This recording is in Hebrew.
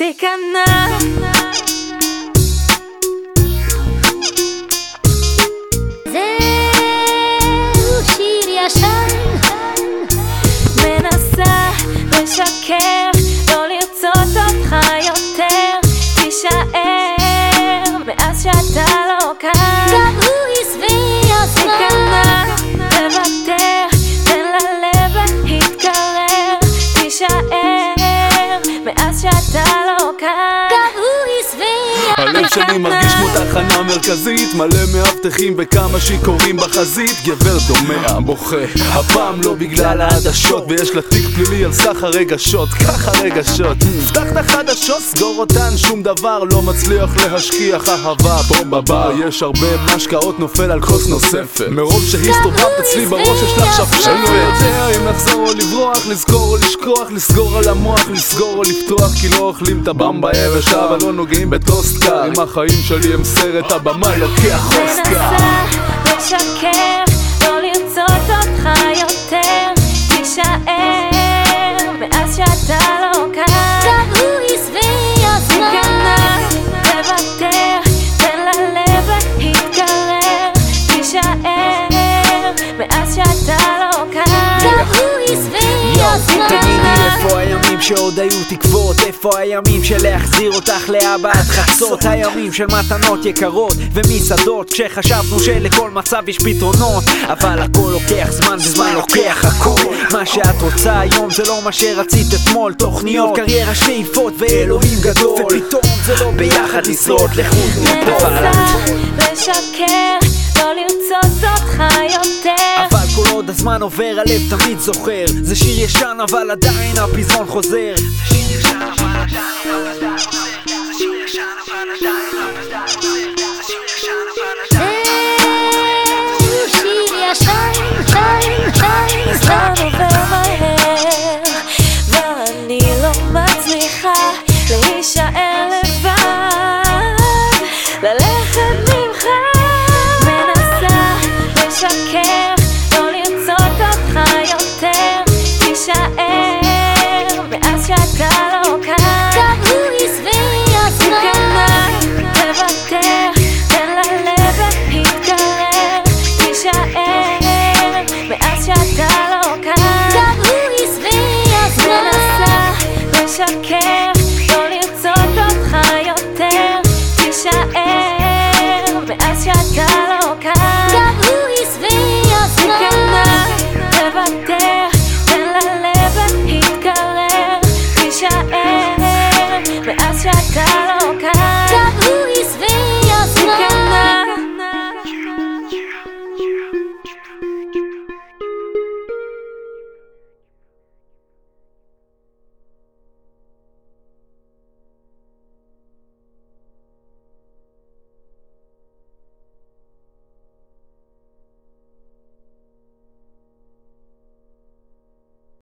תיכנע. זהו שיר ישן. מנסה לשקר, לא לרצות אותך יותר. תישאר מאז שאתה לא כאן הלב שלי מרגיש כמו תחנה מרכזית מלא מאבטחים וכמה שיכורים בחזית. גבר דומע, בוכה הפעם לא בגלל העדשות ויש לה תיק פלילי על סך הרגשות ככה רגשות פתח את החדשות, סגור אותן שום דבר לא מצליח להשכיח אהבה. פה בבר יש הרבה משקאות נופל על כוס נוספת. מרוב שהסתובבת אצלי בראש יש לך שפשפת. אני לא יודע אם לחזור או לברוח לזכור או לשכוח לסגור על המוח לסגור או לפתוח כי לא אוכלים את הבמבה יבשה אבל לא נוגעים בטוסט קר אם החיים שלי הם סרט הבמה לוקח אוסקר מנסה לשקר, לא לרצות אותך יותר. תישאר מאז שאתה לא כאן. גם הוא יסבי הזמן תיכנע, תוותר, תן ללב להתקרר. תישאר מאז שאתה לא כאן. גם הוא יסבי הזמן תגידי איפה הימים שעוד היו תקוות. איפה הימים של להחזיר אותך לאבא עד חצות? הימים של מתנות יקרות ומסעדות כשחשבנו שלכל מצב יש פתרונות. אבל הכל לוקח זמן וזמן לוקח הכל. מה שאת רוצה היום זה לא מה שרצית אתמול. תוכניות קריירה שאיפות ואלוהים גדול. ופתאום זה לא ביחד לשרוד לחוד מנסה לשקר, הזמן עובר הלב תמיד זוכר. זה שיר ישן אבל עדיין הפזמון חוזר. זהו לשקר, לא לרצות אותך יותר, תישאר מאז שאתה לא כאן. גם הוא הסביר אז מה? תוותר, תן ללב להתקרר, תישאר מאז שאתה